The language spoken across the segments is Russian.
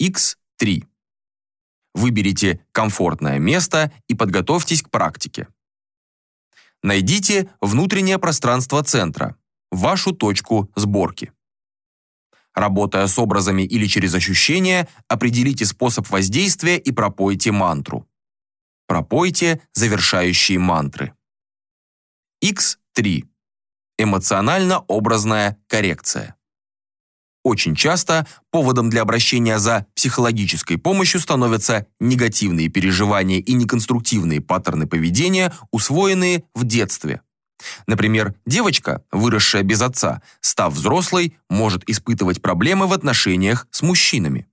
X3. Выберите комфортное место и подготовьтесь к практике. Найдите внутреннее пространство центра, вашу точку сборки. Работая с образами или через ощущения, определите способ воздействия и пропойте мантру. Пропойте завершающие мантры. X3. Эмоционально-образная коррекция. Очень часто поводом для обращения за психологической помощью становятся негативные переживания и неконструктивные паттерны поведения, усвоенные в детстве. Например, девочка, выросшая без отца, став взрослой, может испытывать проблемы в отношениях с мужчинами.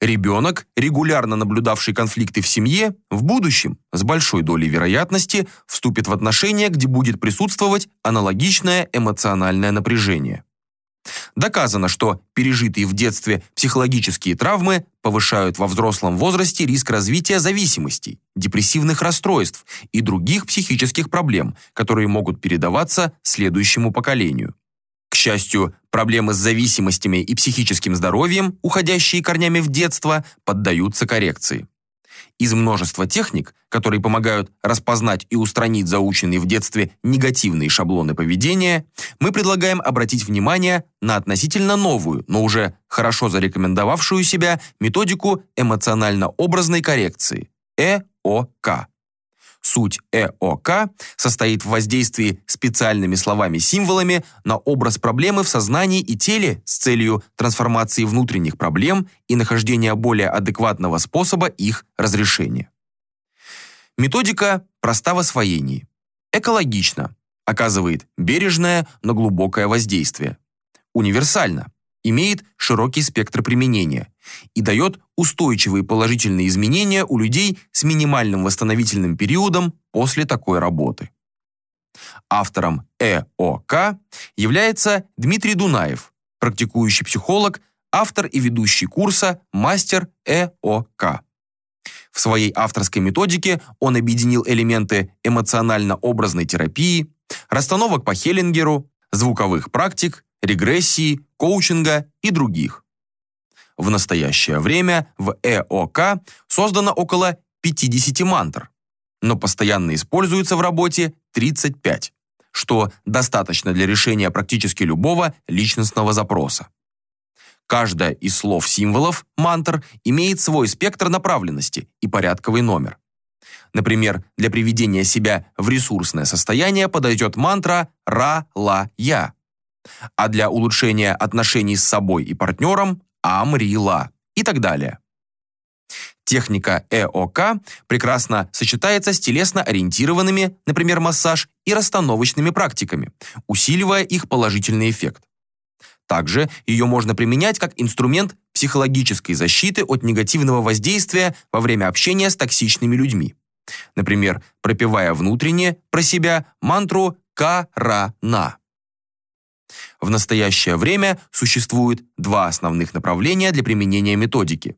Ребенок, регулярно наблюдавший конфликты в семье, в будущем, с большой долей вероятности, вступит в отношения, где будет присутствовать аналогичное эмоциональное напряжение. Доказано, что пережитые в детстве психологические травмы повышают во взрослом возрасте риск развития зависимостей, депрессивных расстройств и других психических проблем, которые могут передаваться следующему поколению. К счастью, проблемы с зависимостями и психическим здоровьем, уходящие корнями в детство, поддаются коррекции. Из множества техник, которые помогают распознать и устранить заученные в детстве негативные шаблоны поведения, мы предлагаем обратить внимание на относительно новую, но уже хорошо зарекомендовавшую себя методику эмоционально-образной коррекции – ЭОК. Суть ЭОК состоит в воздействии специальными словами-символами на образ проблемы в сознании и теле с целью трансформации внутренних проблем и нахождения более адекватного способа их разрешения. Методика проста в освоении. Экологична, оказывает бережное, но глубокое воздействие. Универсально, имеет широкий спектр применения и дает устойчивые положительные изменения у людей с минимальным восстановительным периодом после такой работы. Автором ЭОК является Дмитрий Дунаев, практикующий психолог, автор и ведущий курса «Мастер ЭОК». В своей авторской методике он объединил элементы эмоционально-образной терапии, расстановок по Хеллингеру, звуковых практик, регрессии, коучинга и других. В настоящее время в ЭОК создано около 50 мантр, но постоянно используется в работе 35, что достаточно для решения практически любого личностного запроса. Каждая из слов-символов, мантр, имеет свой спектр направленности и порядковый номер. Например, для приведения себя в ресурсное состояние подойдет мантра «Ра-Ла-Я», а для улучшения отношений с собой и партнером Амрила и так далее. Техника ЭОК прекрасно сочетается с телесно-ориентированными, например, массаж, и расстановочными практиками, усиливая их положительный эффект. Также ее можно применять как инструмент психологической защиты от негативного воздействия во время общения с токсичными людьми. Например, пропевая внутренне про себя мантру «Ка-ра-на». В настоящее время существует два основных направления для применения методики.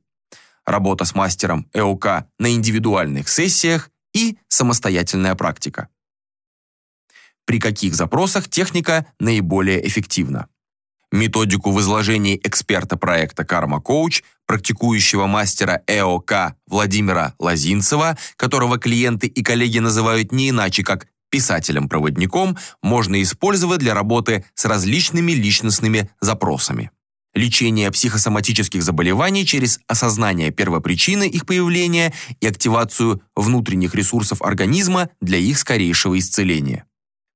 Работа с мастером ЭОК на индивидуальных сессиях и самостоятельная практика. При каких запросах техника наиболее эффективна? Методику в изложении эксперта проекта «Карма Коуч», практикующего мастера ЭОК Владимира Лозинцева, которого клиенты и коллеги называют не иначе, как писателем-проводником можно использовать для работы с различными личностными запросами. Лечение психосоматических заболеваний через осознание первопричины их появления и активацию внутренних ресурсов организма для их скорейшего исцеления.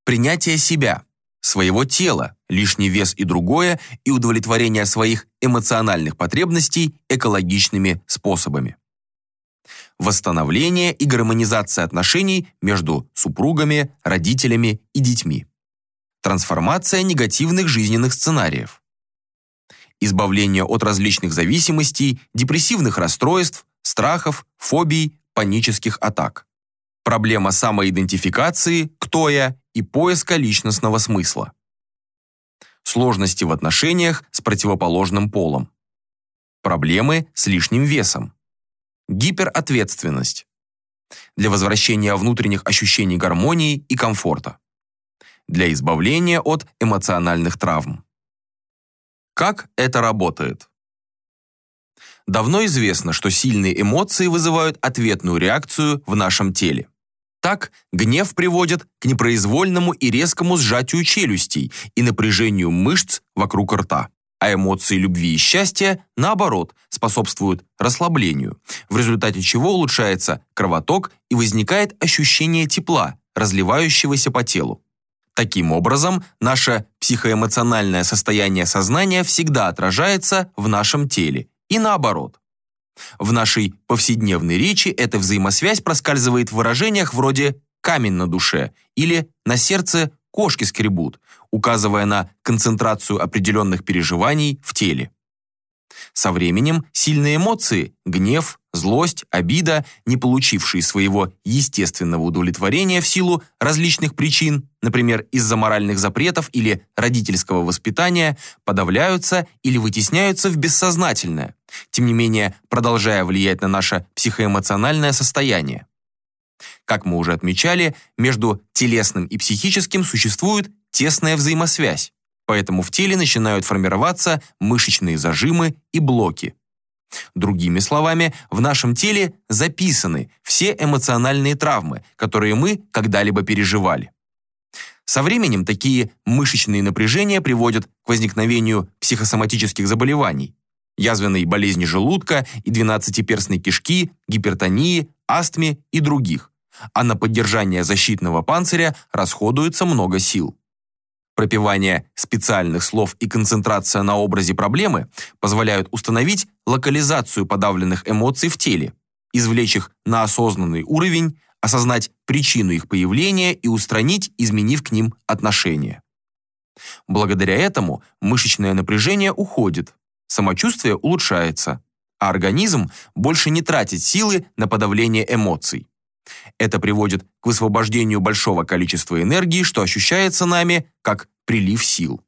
Принятие себя, своего тела, лишний вес и другое, и удовлетворение своих эмоциональных потребностей экологичными способами восстановление и гармонизация отношений между супругами, родителями и детьми. Трансформация негативных жизненных сценариев. Избавление от различных зависимостей, депрессивных расстройств, страхов, фобий, панических атак. Проблема самоидентификации, кто я, и поиска личностного смысла. Сложности в отношениях с противоположным полом. Проблемы с лишним весом. Гиперответственность. Для возвращения внутренних ощущений гармонии и комфорта. Для избавления от эмоциональных травм. Как это работает? Давно известно, что сильные эмоции вызывают ответную реакцию в нашем теле. Так, гнев приводит к непроизвольному и резкому сжатию челюстей и напряжению мышц вокруг рта. А эмоции любви и счастья, наоборот, способствуют расслаблению, в результате чего улучшается кровоток и возникает ощущение тепла, разливающегося по телу. Таким образом, наше психоэмоциональное состояние сознания всегда отражается в нашем теле и наоборот. В нашей повседневной речи эта взаимосвязь проскальзывает в выражениях вроде «камень на душе» или «на сердце кошки скребут», указывая на концентрацию определенных переживаний в теле. Со временем сильные эмоции – гнев, злость, обида, не получившие своего естественного удовлетворения в силу различных причин, например, из-за моральных запретов или родительского воспитания, подавляются или вытесняются в бессознательное, тем не менее продолжая влиять на наше психоэмоциональное состояние. Как мы уже отмечали, между телесным и психическим существует тесная взаимосвязь, поэтому в теле начинают формироваться мышечные зажимы и блоки. Другими словами, в нашем теле записаны все эмоциональные травмы, которые мы когда-либо переживали. Со временем такие мышечные напряжения приводят к возникновению психосоматических заболеваний, язвенной болезни желудка и двенадцатиперстной кишки, гипертонии, астме и других, а на поддержание защитного панциря расходуется много сил. Пропивание специальных слов и концентрация на образе проблемы позволяют установить локализацию подавленных эмоций в теле, извлечь их на осознанный уровень, осознать причину их появления и устранить, изменив к ним отношение. Благодаря этому мышечное напряжение уходит, самочувствие улучшается, а организм больше не тратит силы на подавление эмоций. Это приводит к высвобождению большого количества энергии, что ощущается нами как прилив сил.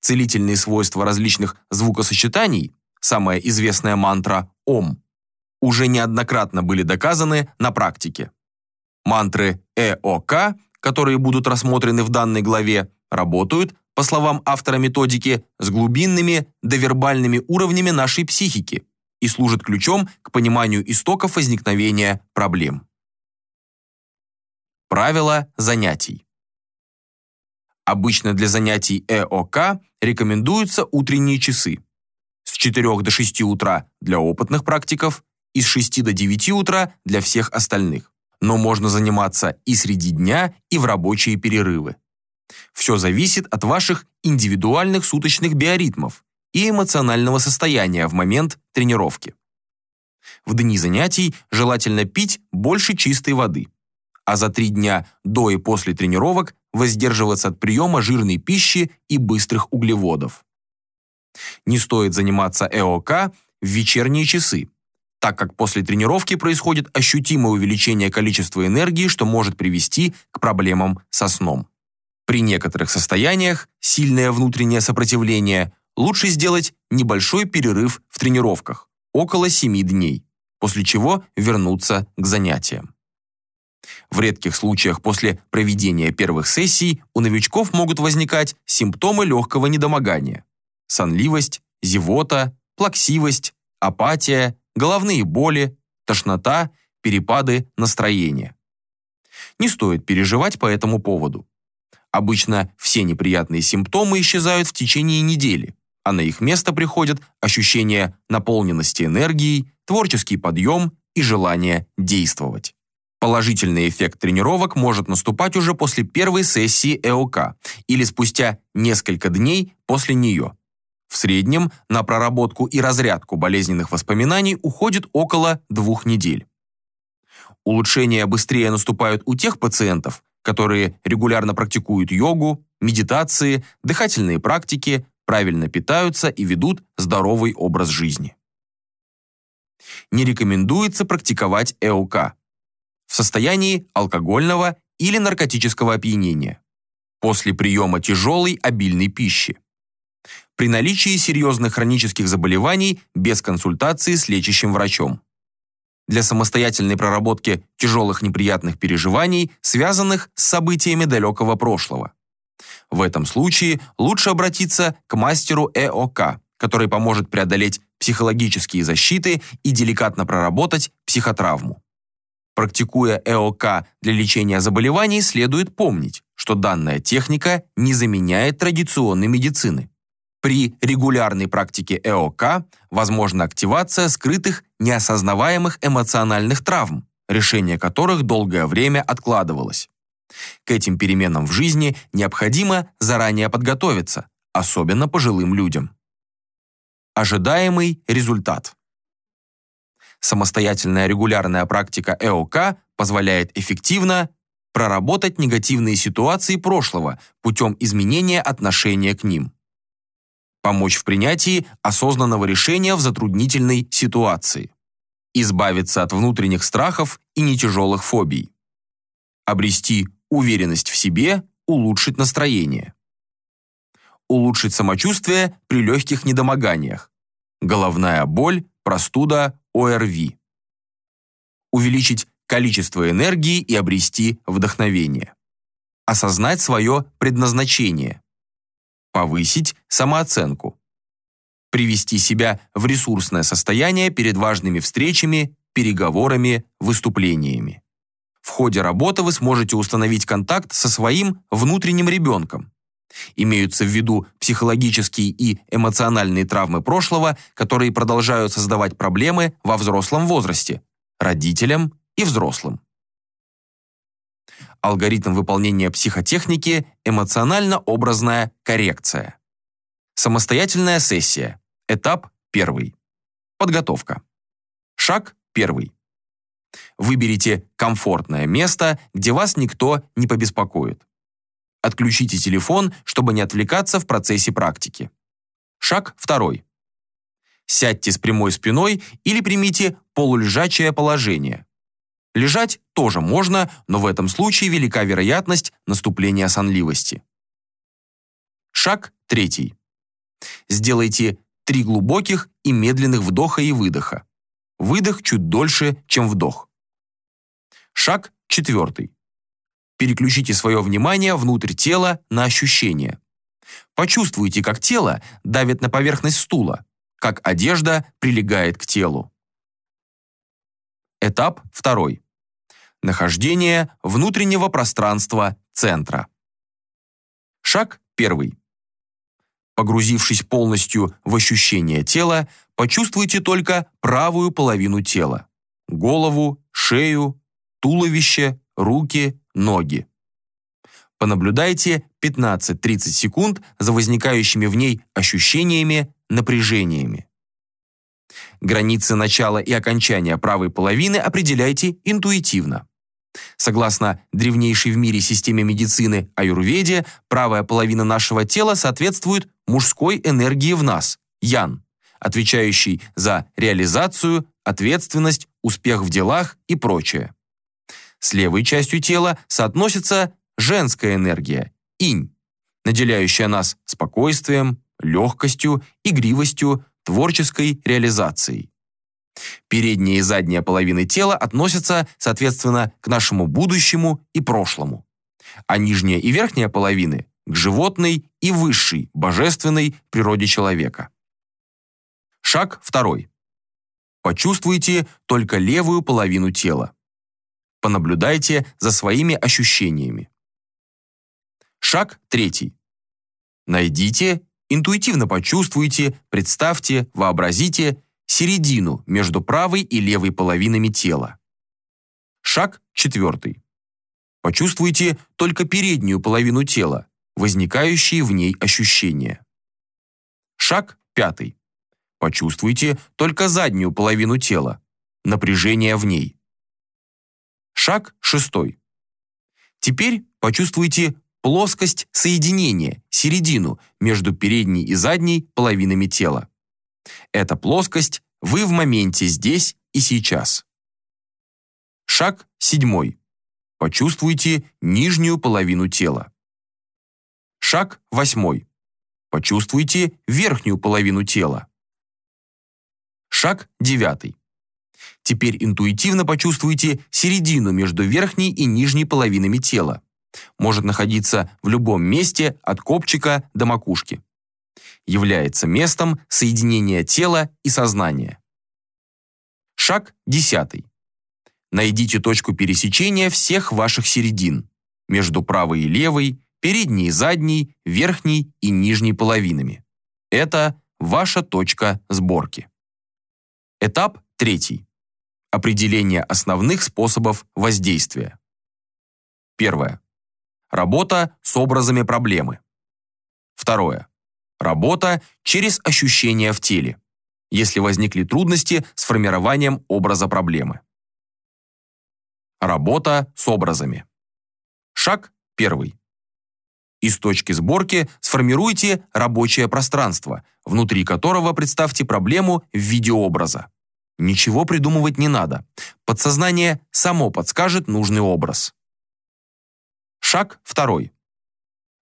Целительные свойства различных звукосочетаний, самая известная мантра «Ом», уже неоднократно были доказаны на практике. Мантры ЭОК, которые будут рассмотрены в данной главе, работают, по словам автора методики, с глубинными довербальными уровнями нашей психики, и служит ключом к пониманию истоков возникновения проблем. Правила занятий. Обычно для занятий ЭОК рекомендуются утренние часы. С 4 до 6 утра для опытных практиков и с 6 до 9 утра для всех остальных. Но можно заниматься и среди дня, и в рабочие перерывы. Все зависит от ваших индивидуальных суточных биоритмов и эмоционального состояния в момент тренировки. В дни занятий желательно пить больше чистой воды, а за три дня до и после тренировок воздерживаться от приема жирной пищи и быстрых углеводов. Не стоит заниматься ЭОК в вечерние часы, так как после тренировки происходит ощутимое увеличение количества энергии, что может привести к проблемам со сном. При некоторых состояниях сильное внутреннее сопротивление лучше сделать небольшой перерыв в тренировках, около 7 дней, после чего вернуться к занятиям. В редких случаях после проведения первых сессий у новичков могут возникать симптомы легкого недомогания. Сонливость, зевота, плаксивость, апатия, головные боли, тошнота, перепады настроения. Не стоит переживать по этому поводу. Обычно все неприятные симптомы исчезают в течение недели, а на их место приходят ощущение наполненности энергией, творческий подъем и желание действовать. Положительный эффект тренировок может наступать уже после первой сессии ЭОК или спустя несколько дней после нее. В среднем на проработку и разрядку болезненных воспоминаний уходит около двух недель. Улучшения быстрее наступают у тех пациентов, которые регулярно практикуют йогу, медитации, дыхательные практики, правильно питаются и ведут здоровый образ жизни. Не рекомендуется практиковать ЭОК в состоянии алкогольного или наркотического опьянения, после приема тяжелой обильной пищи, при наличии серьезных хронических заболеваний без консультации с лечащим врачом, для самостоятельной проработки тяжелых неприятных переживаний, связанных с событиями далекого прошлого, в этом случае лучше обратиться к мастеру ЭОК который поможет преодолеть психологические защиты и деликатно проработать психотравму. Практикуя ЭОК для лечения заболеваний, следует помнить, что данная техника не заменяет традиционной медицины. При регулярной практике ЭОК возможна активация скрытых неосознаваемых эмоциональных травм, решение которых долгое время откладывалось. К этим переменам в жизни необходимо заранее подготовиться, особенно пожилым людям. Ожидаемый результат. Самостоятельная регулярная практика ЭОК позволяет эффективно проработать негативные ситуации прошлого путем изменения отношения к ним. Помочь в принятии осознанного решения в затруднительной ситуации. Избавиться от внутренних страхов и нетяжелых фобий. Обрести уверенность в себе, улучшить настроение. Улучшить самочувствие при легких недомоганиях. Головная боль, простуда, ОРВИ. Увеличить количество энергии и обрести вдохновение. Осознать свое предназначение. Повысить самооценку. Привести себя в ресурсное состояние перед важными встречами, переговорами, выступлениями. В ходе работы вы сможете установить контакт со своим внутренним ребенком, Имеются в виду психологические и эмоциональные травмы прошлого, которые продолжают создавать проблемы во взрослом возрасте, родителям и взрослым. Алгоритм выполнения психотехники – эмоционально-образная коррекция. Самостоятельная сессия. Этап первый. Подготовка. Шаг первый. Выберите комфортное место, где вас никто не побеспокоит. Отключите телефон, чтобы не отвлекаться в процессе практики. Шаг второй. Сядьте с прямой спиной или примите полулежачее положение. Лежать тоже можно, но в этом случае велика вероятность наступления сонливости. Шаг третий. Сделайте три глубоких и медленных вдоха и выдоха. Выдох чуть дольше, чем вдох. Шаг четвертый. Переключите свое внимание внутрь тела на ощущения. Почувствуйте, как тело давит на поверхность стула, как одежда прилегает к телу. Этап второй. Нахождение внутреннего пространства центра. Шаг первый. Погрузившись полностью в ощущение тела, почувствуйте только правую половину тела. Голову, шею, туловище, руки, ноги. Понаблюдайте 15-30 секунд за возникающими в ней ощущениями, напряжениями. Границы начала и окончания правой половины определяйте интуитивно. Согласно древнейшей в мире системе медицины аюрведе, правая половина нашего тела соответствует мужской энергии в нас, ян, отвечающей за реализацию, ответственность, успех в делах и прочее. С левой частью тела соотносится женская энергия, инь, наделяющая нас спокойствием, легкостью, игривостью, творческой реализацией. Передняя и задняя половины тела относятся, соответственно, к нашему будущему и прошлому, а нижняя и верхняя половины – к животной и высшей, божественной природе человека. Шаг второй. Почувствуйте только левую половину тела. Понаблюдайте за своими ощущениями. Шаг третий. Найдите, интуитивно почувствуйте, представьте, вообразите середину между правой и левой половинами тела. Шаг четвертый. Почувствуйте только переднюю половину тела, возникающие в ней ощущения. Шаг пятый. Почувствуйте только заднюю половину тела, напряжение в ней. Шаг шестой. Теперь почувствуйте плоскость соединения, середину между передней и задней половинами тела. Эта плоскость вы в моменте здесь и сейчас. Шаг седьмой. Почувствуйте нижнюю половину тела. Шаг восьмой. Почувствуйте верхнюю половину тела. Шаг девятый. Теперь интуитивно почувствуйте середину между верхней и нижней половинами тела. Может находиться в любом месте от копчика до макушки. Является местом соединения тела и сознания. Шаг 10. Найдите точку пересечения всех ваших середин между правой и левой, передней и задней, верхней и нижней половинами. Это ваша точка сборки. Этап третий. Определение основных способов воздействия. Первое. Работа с образами проблемы. Второе. Работа через ощущения в теле, если возникли трудности с формированием образа проблемы. Работа с образами. Шаг первый. Из точки сборки сформируйте рабочее пространство, внутри которого представьте проблему в виде образа. Ничего придумывать не надо. Подсознание само подскажет нужный образ. Шаг второй.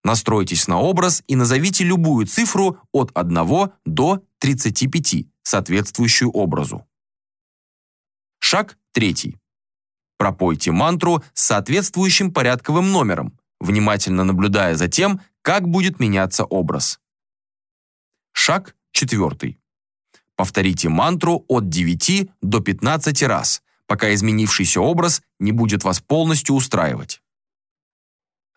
Настройтесь на образ и назовите любую цифру от 1 до 35, соответствующую образу. Шаг третий. Пропойте мантру с соответствующим порядковым номером, внимательно наблюдая за тем, как будет меняться образ. Шаг четвертый. Повторите мантру от 9 до 15 раз, пока изменившийся образ не будет вас полностью устраивать.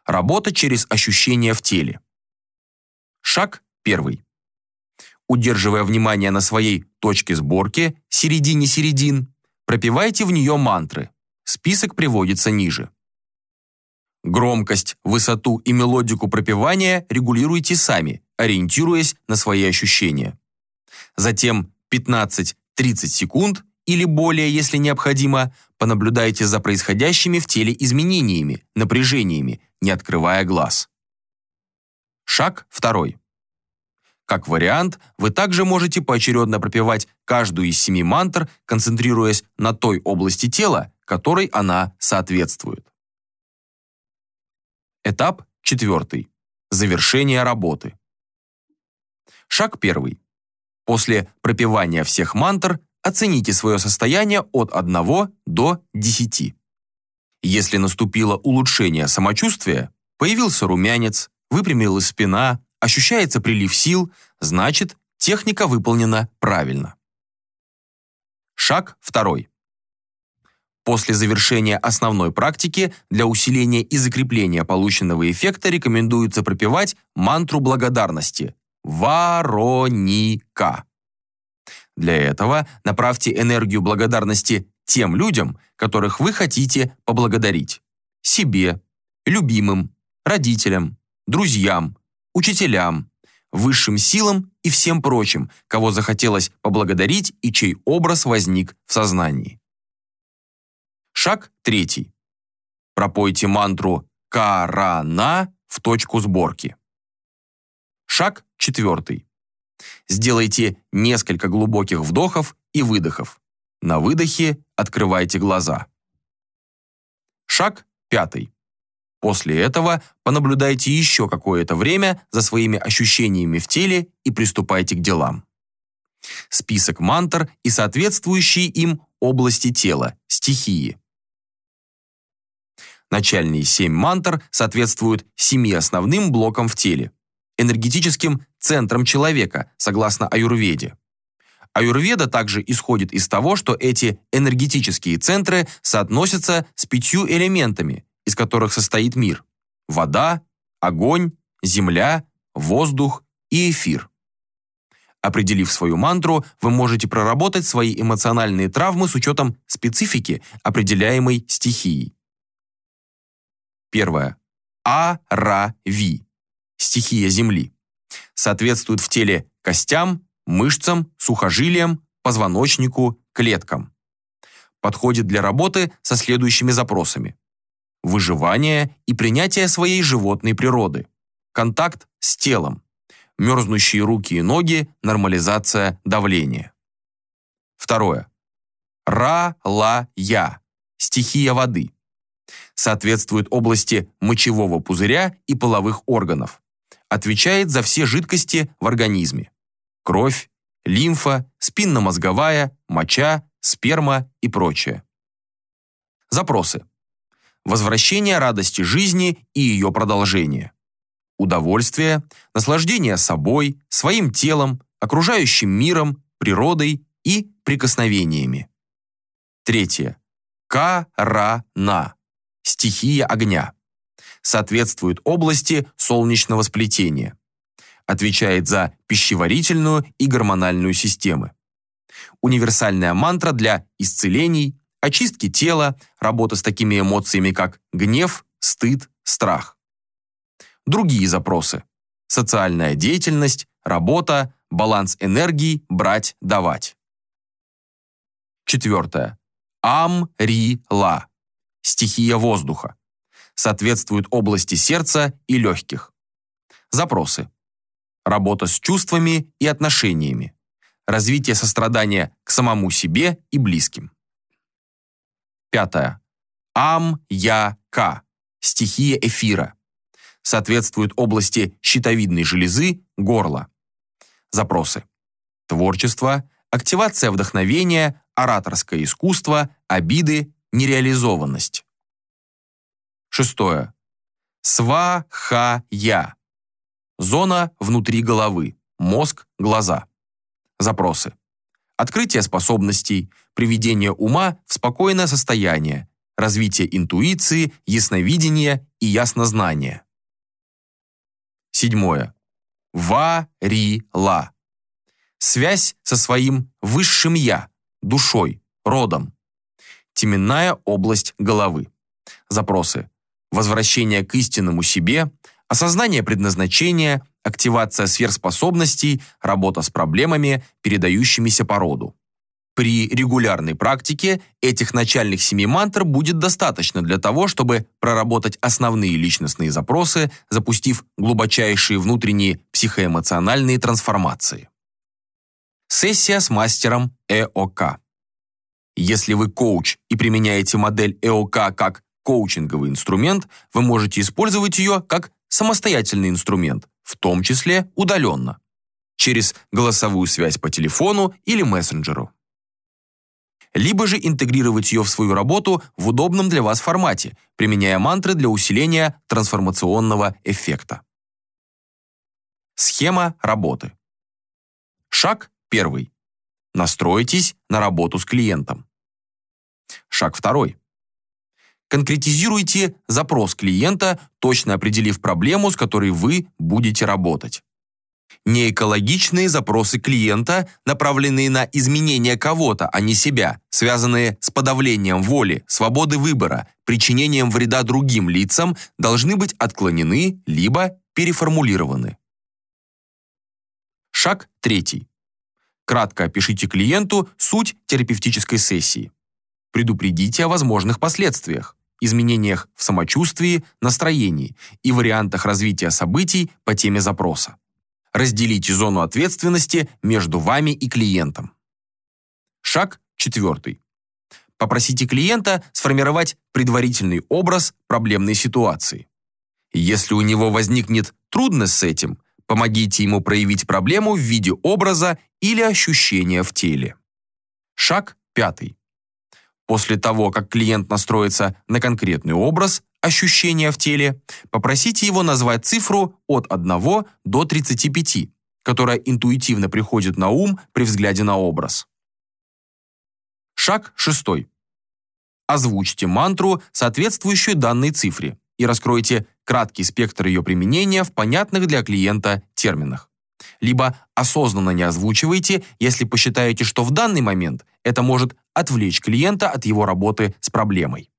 Работа через ощущения в теле. Шаг первый. Удерживая внимание на своей точке сборки, середине середин, пропивайте в нее мантры. Список приводится ниже. Громкость, высоту и мелодику пропевания регулируйте сами, ориентируясь на свои ощущения. Затем 15-30 секунд или более, если необходимо, понаблюдайте за происходящими в теле изменениями, напряжениями, не открывая глаз. Шаг второй. Как вариант, вы также можете поочередно пропевать каждую из семи мантр, концентрируясь на той области тела, которой она соответствует. Этап четвертый. Завершение работы. Шаг первый. После пропевания всех мантр оцените свое состояние от 1 до 10. Если наступило улучшение самочувствия, появился румянец, выпрямилась спина, ощущается прилив сил, значит, техника выполнена правильно. Шаг второй. После завершения основной практики для усиления и закрепления полученного эффекта рекомендуется пропевать мантру благодарности «Вороника». Для этого направьте энергию благодарности тем людям, которых вы хотите поблагодарить. Себе, любимым, родителям, друзьям, учителям, высшим силам и всем прочим, кого захотелось поблагодарить и чей образ возник в сознании. Шаг третий. Пропойте мантру «Карана» в точку сборки. Шаг четвертый. Сделайте несколько глубоких вдохов и выдохов. На выдохе открывайте глаза. Шаг пятый. После этого понаблюдайте еще какое-то время за своими ощущениями в теле и приступайте к делам. Список мантр и соответствующие им области тела, стихии. Начальные семь мантр соответствуют семи основным блокам в теле, энергетическим центрам человека, согласно аюрведе. Аюрведа также исходит из того, что эти энергетические центры соотносятся с пятью элементами, из которых состоит мир – вода, огонь, земля, воздух и эфир. Определив свою мантру, вы можете проработать свои эмоциональные травмы с учетом специфики, определяемой стихией. Первое. А-ра-ви. Стихия Земли. Соответствует в теле костям, мышцам, сухожилиям, позвоночнику, клеткам. Подходит для работы со следующими запросами. Выживание и принятие своей животной природы. Контакт с телом. Мерзнущие руки и ноги, нормализация давления. Второе. Ра-ла-я. Стихия воды соответствует области мочевого пузыря и половых органов. Отвечает за все жидкости в организме. Кровь, лимфа, спинномозговая, моча, сперма и прочее. Запросы. Возвращение радости жизни и ее продолжение. удовольствие, наслаждение собой, своим телом, окружающим миром, природой и прикосновениями. Третье. Ка-ра-на. Стихия огня. Соответствует области солнечного сплетения. Отвечает за пищеварительную и гормональную системы. Универсальная мантра для исцелений, очистки тела, работа с такими эмоциями, как гнев, стыд, страх. Другие запросы. Социальная деятельность, работа, баланс энергии, брать, давать. Четвертое. Ам-ри-ла. Стихия воздуха. Соответствует области сердца и легких. Запросы. Работа с чувствами и отношениями. Развитие сострадания к самому себе и близким. Пятое. Ам-я-ка. Стихия эфира. Соответствует области щитовидной железы, горла. Запросы. Творчество, активация вдохновения, ораторское искусство, обиды, нереализованность. Шестое. Сва-ха-я. Зона внутри головы, мозг, глаза. Запросы. Открытие способностей, приведение ума в спокойное состояние, развитие интуиции, ясновидения и яснознания. Седьмое. Ва-ри-ла. Связь со своим высшим «я», душой, родом. Теменная область головы. Запросы. Возвращение к истинному себе, осознание предназначения, активация сверхспособностей, работа с проблемами, передающимися по роду. При регулярной практике этих начальных семи мантр будет достаточно для того, чтобы проработать основные личностные запросы, запустив глубочайшие внутренние психоэмоциональные трансформации. Сессия с мастером ЭОК. Если вы коуч и применяете модель ЭОК как коучинговый инструмент, вы можете использовать ее как самостоятельный инструмент, в том числе удаленно, через голосовую связь по телефону или мессенджеру. Либо же интегрировать ее в свою работу в удобном для вас формате, применяя мантры для усиления трансформационного эффекта. Схема работы. Шаг Первый. Настройтесь на работу с клиентом. Шаг второй. Конкретизируйте запрос клиента, точно определив проблему, с которой вы будете работать. Неэкологичные запросы клиента, направленные на изменение кого-то, а не себя, связанные с подавлением воли, свободы выбора, причинением вреда другим лицам, должны быть отклонены либо переформулированы. Шаг третий. Кратко опишите клиенту суть терапевтической сессии. Предупредите о возможных последствиях, изменениях в самочувствии, настроении и вариантах развития событий по теме запроса. Разделите зону ответственности между вами и клиентом. Шаг четвертый. Попросите клиента сформировать предварительный образ проблемной ситуации. Если у него возникнет трудность с этим, Помогите ему проявить проблему в виде образа или ощущения в теле. Шаг пятый. После того, как клиент настроится на конкретный образ, ощущения в теле, попросите его назвать цифру от 1 до 35, которая интуитивно приходит на ум при взгляде на образ. Шаг шестой. Озвучьте мантру, соответствующую данной цифре, и раскройте краткий спектр ее применения в понятных для клиента терминах. Либо осознанно не озвучивайте, если посчитаете, что в данный момент это может отвлечь клиента от его работы с проблемой.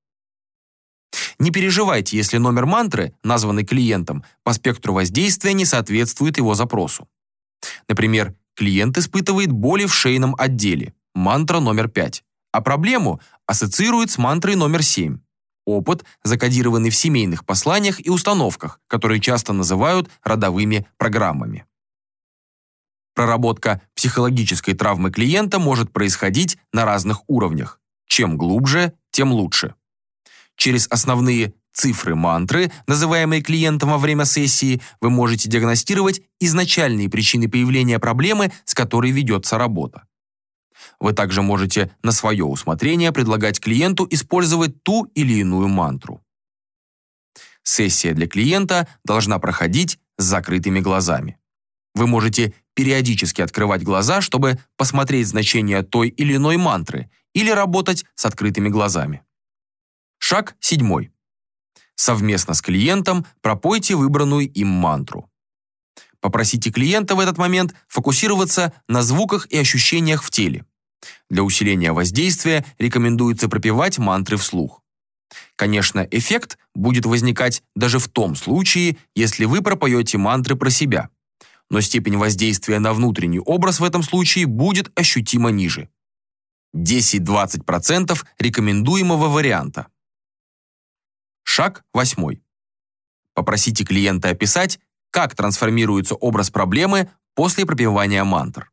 Не переживайте, если номер мантры, названный клиентом, по спектру воздействия не соответствует его запросу. Например, клиент испытывает боли в шейном отделе, мантра номер 5, а проблему ассоциирует с мантрой номер 7 опыт, закодированный в семейных посланиях и установках, которые часто называют родовыми программами. Проработка психологической травмы клиента может происходить на разных уровнях. Чем глубже, тем лучше. Через основные цифры мантры, называемые клиентом во время сессии, вы можете диагностировать изначальные причины появления проблемы, с которой ведется работа. Вы также можете на свое усмотрение предлагать клиенту использовать ту или иную мантру. Сессия для клиента должна проходить с закрытыми глазами. Вы можете периодически открывать глаза, чтобы посмотреть значение той или иной мантры или работать с открытыми глазами. Шаг седьмой. Совместно с клиентом пропойте выбранную им мантру. Попросите клиента в этот момент фокусироваться на звуках и ощущениях в теле. Для усиления воздействия рекомендуется пропевать мантры вслух. Конечно, эффект будет возникать даже в том случае, если вы пропоете мантры про себя. Но степень воздействия на внутренний образ в этом случае будет ощутимо ниже. 10-20% рекомендуемого варианта. Шаг восьмой. Попросите клиента описать, как трансформируется образ проблемы после пропевания мантр.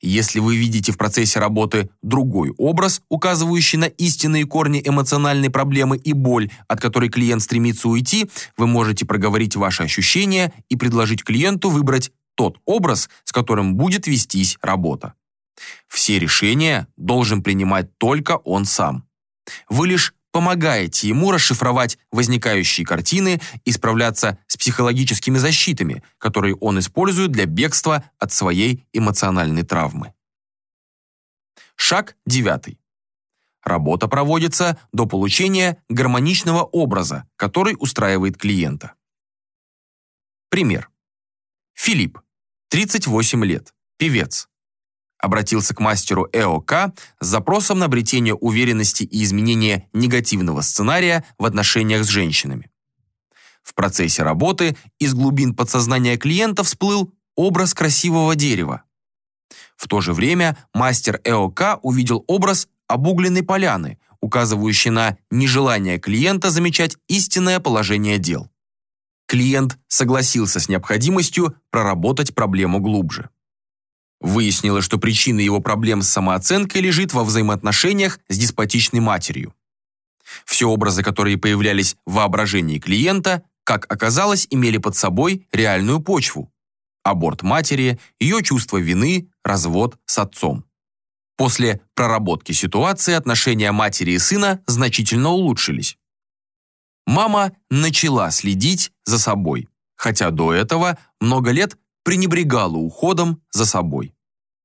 Если вы видите в процессе работы другой образ, указывающий на истинные корни эмоциональной проблемы и боль, от которой клиент стремится уйти, вы можете проговорить ваши ощущения и предложить клиенту выбрать тот образ, с которым будет вестись работа. Все решения должен принимать только он сам. Вы лишь помогаете ему расшифровать возникающие картины и справляться с психологическими защитами, которые он использует для бегства от своей эмоциональной травмы. Шаг девятый. Работа проводится до получения гармоничного образа, который устраивает клиента. Пример. Филипп, 38 лет, певец обратился к мастеру ЭОК с запросом на обретение уверенности и изменение негативного сценария в отношениях с женщинами. В процессе работы из глубин подсознания клиента всплыл образ красивого дерева. В то же время мастер ЭОК увидел образ обугленной поляны, указывающий на нежелание клиента замечать истинное положение дел. Клиент согласился с необходимостью проработать проблему глубже. Выяснилось, что причина его проблем с самооценкой лежит во взаимоотношениях с деспотичной матерью. Все образы, которые появлялись в воображении клиента, как оказалось, имели под собой реальную почву. Аборт матери, ее чувство вины, развод с отцом. После проработки ситуации отношения матери и сына значительно улучшились. Мама начала следить за собой, хотя до этого много лет пренебрегала уходом за собой.